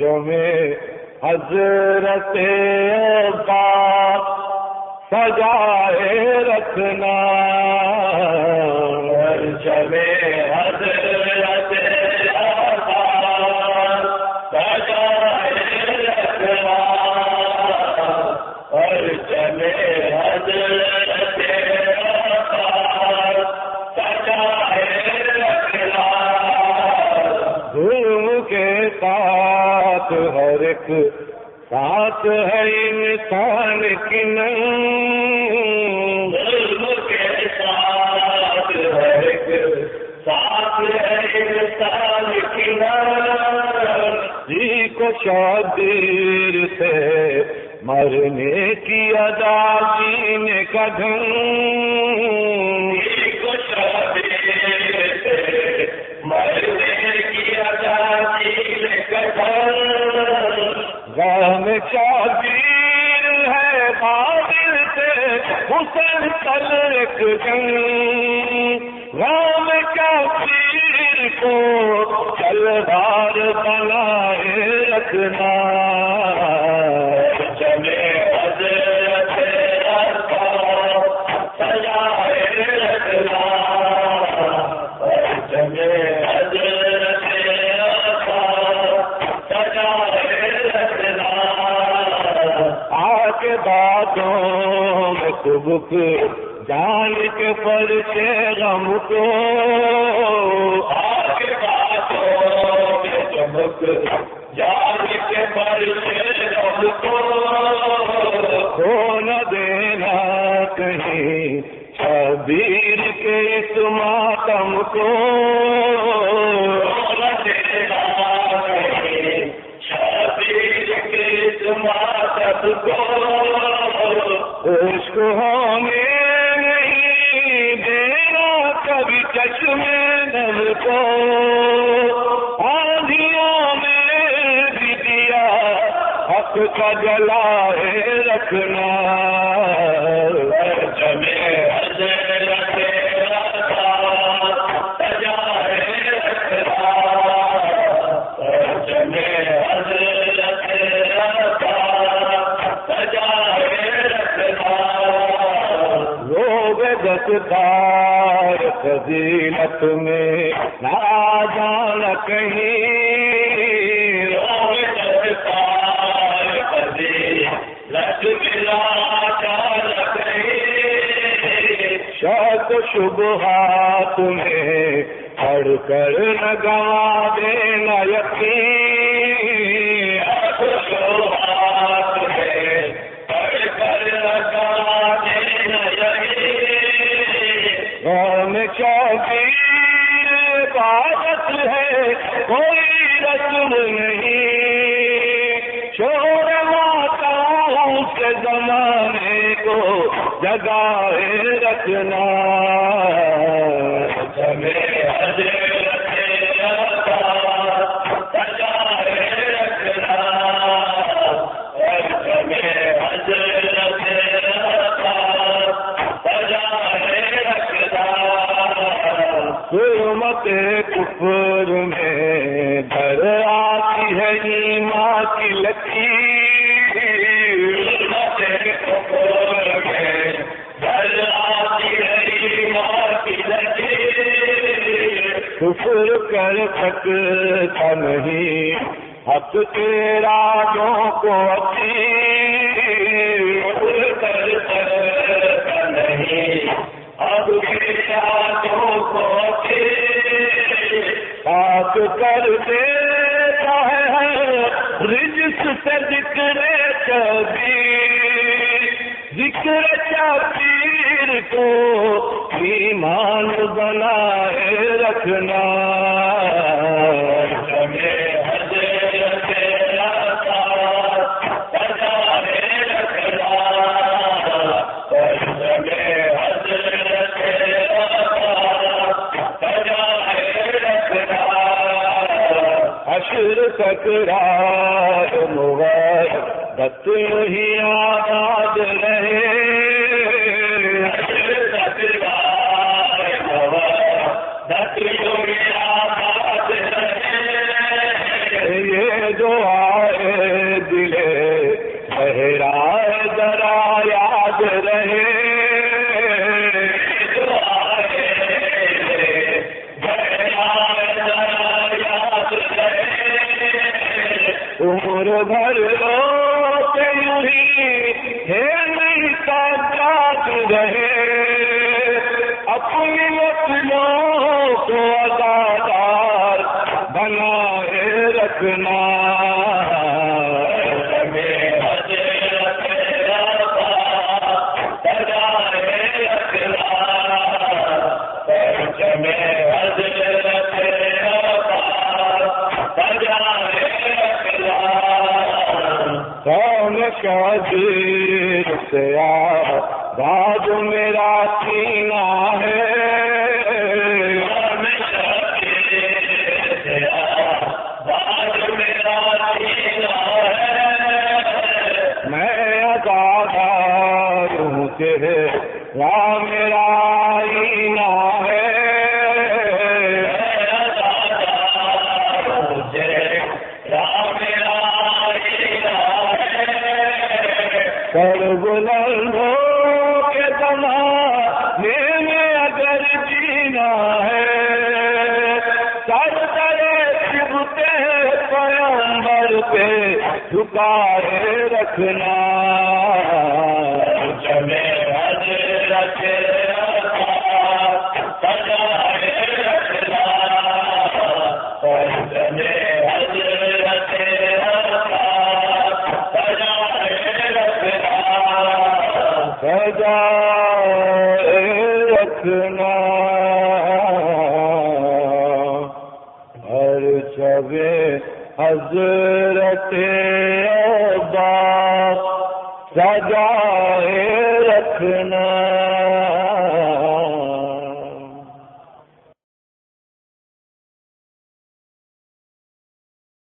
میں حضرت پاک سجائے رکھنا۔ عرش میں ایک ساتھ ہے انسان کی ساتھ ایک ساتھ ہے انسان کی جی کو شادیر سے مرنے کی ادا جینے کا ڈھنگ شادیر ہے بادل سے حسن تلک ایک غام غم شادیر کو چلدار بنائے رکھنا۔ آگ باتوں میں سبک جان کے پر غم کو۔ باتوں میں جان کے سے رب کو۔ کھو نہ دینا کہیں شبیر کے اس ماتم کو۔ حق کا جلائے رکھنا۔ لوگ دستار فضیلت میں نہ جان کہیں۔ شک شبہات میں پڑھ کر نہ گوا دینا یقین۔ غم شبیر عبادت ہے؟ کوئی رسم نہیں۔ شور کے زمانے کو جگائے رکھنا۔ حکومت کر سکتا نہیں حق تیرا جو کو کر سکتا نہیں۔ اب پاک کر دیتا ہے رجس سے ذکر کبیر ذکر شبیر کو ایمان بنائے رکھنا۔ حشر تکرار مبارک ہی آزاد رہے۔ عمر بھر روتے یوں ہے نہیں سجاد رہے۔ اپنی کون سے باد میرا سینہ ہے۔ میں ادادار ہوں تیرے یا میرا آئینہ۔ بلند ہو کے زمانے میں اگر جینا ہے۔ سر کرے شبتے پیمبر پہ جھکائے رکھنا۔ سجائے رکھنا۔ ہر شب حضرت با سجائے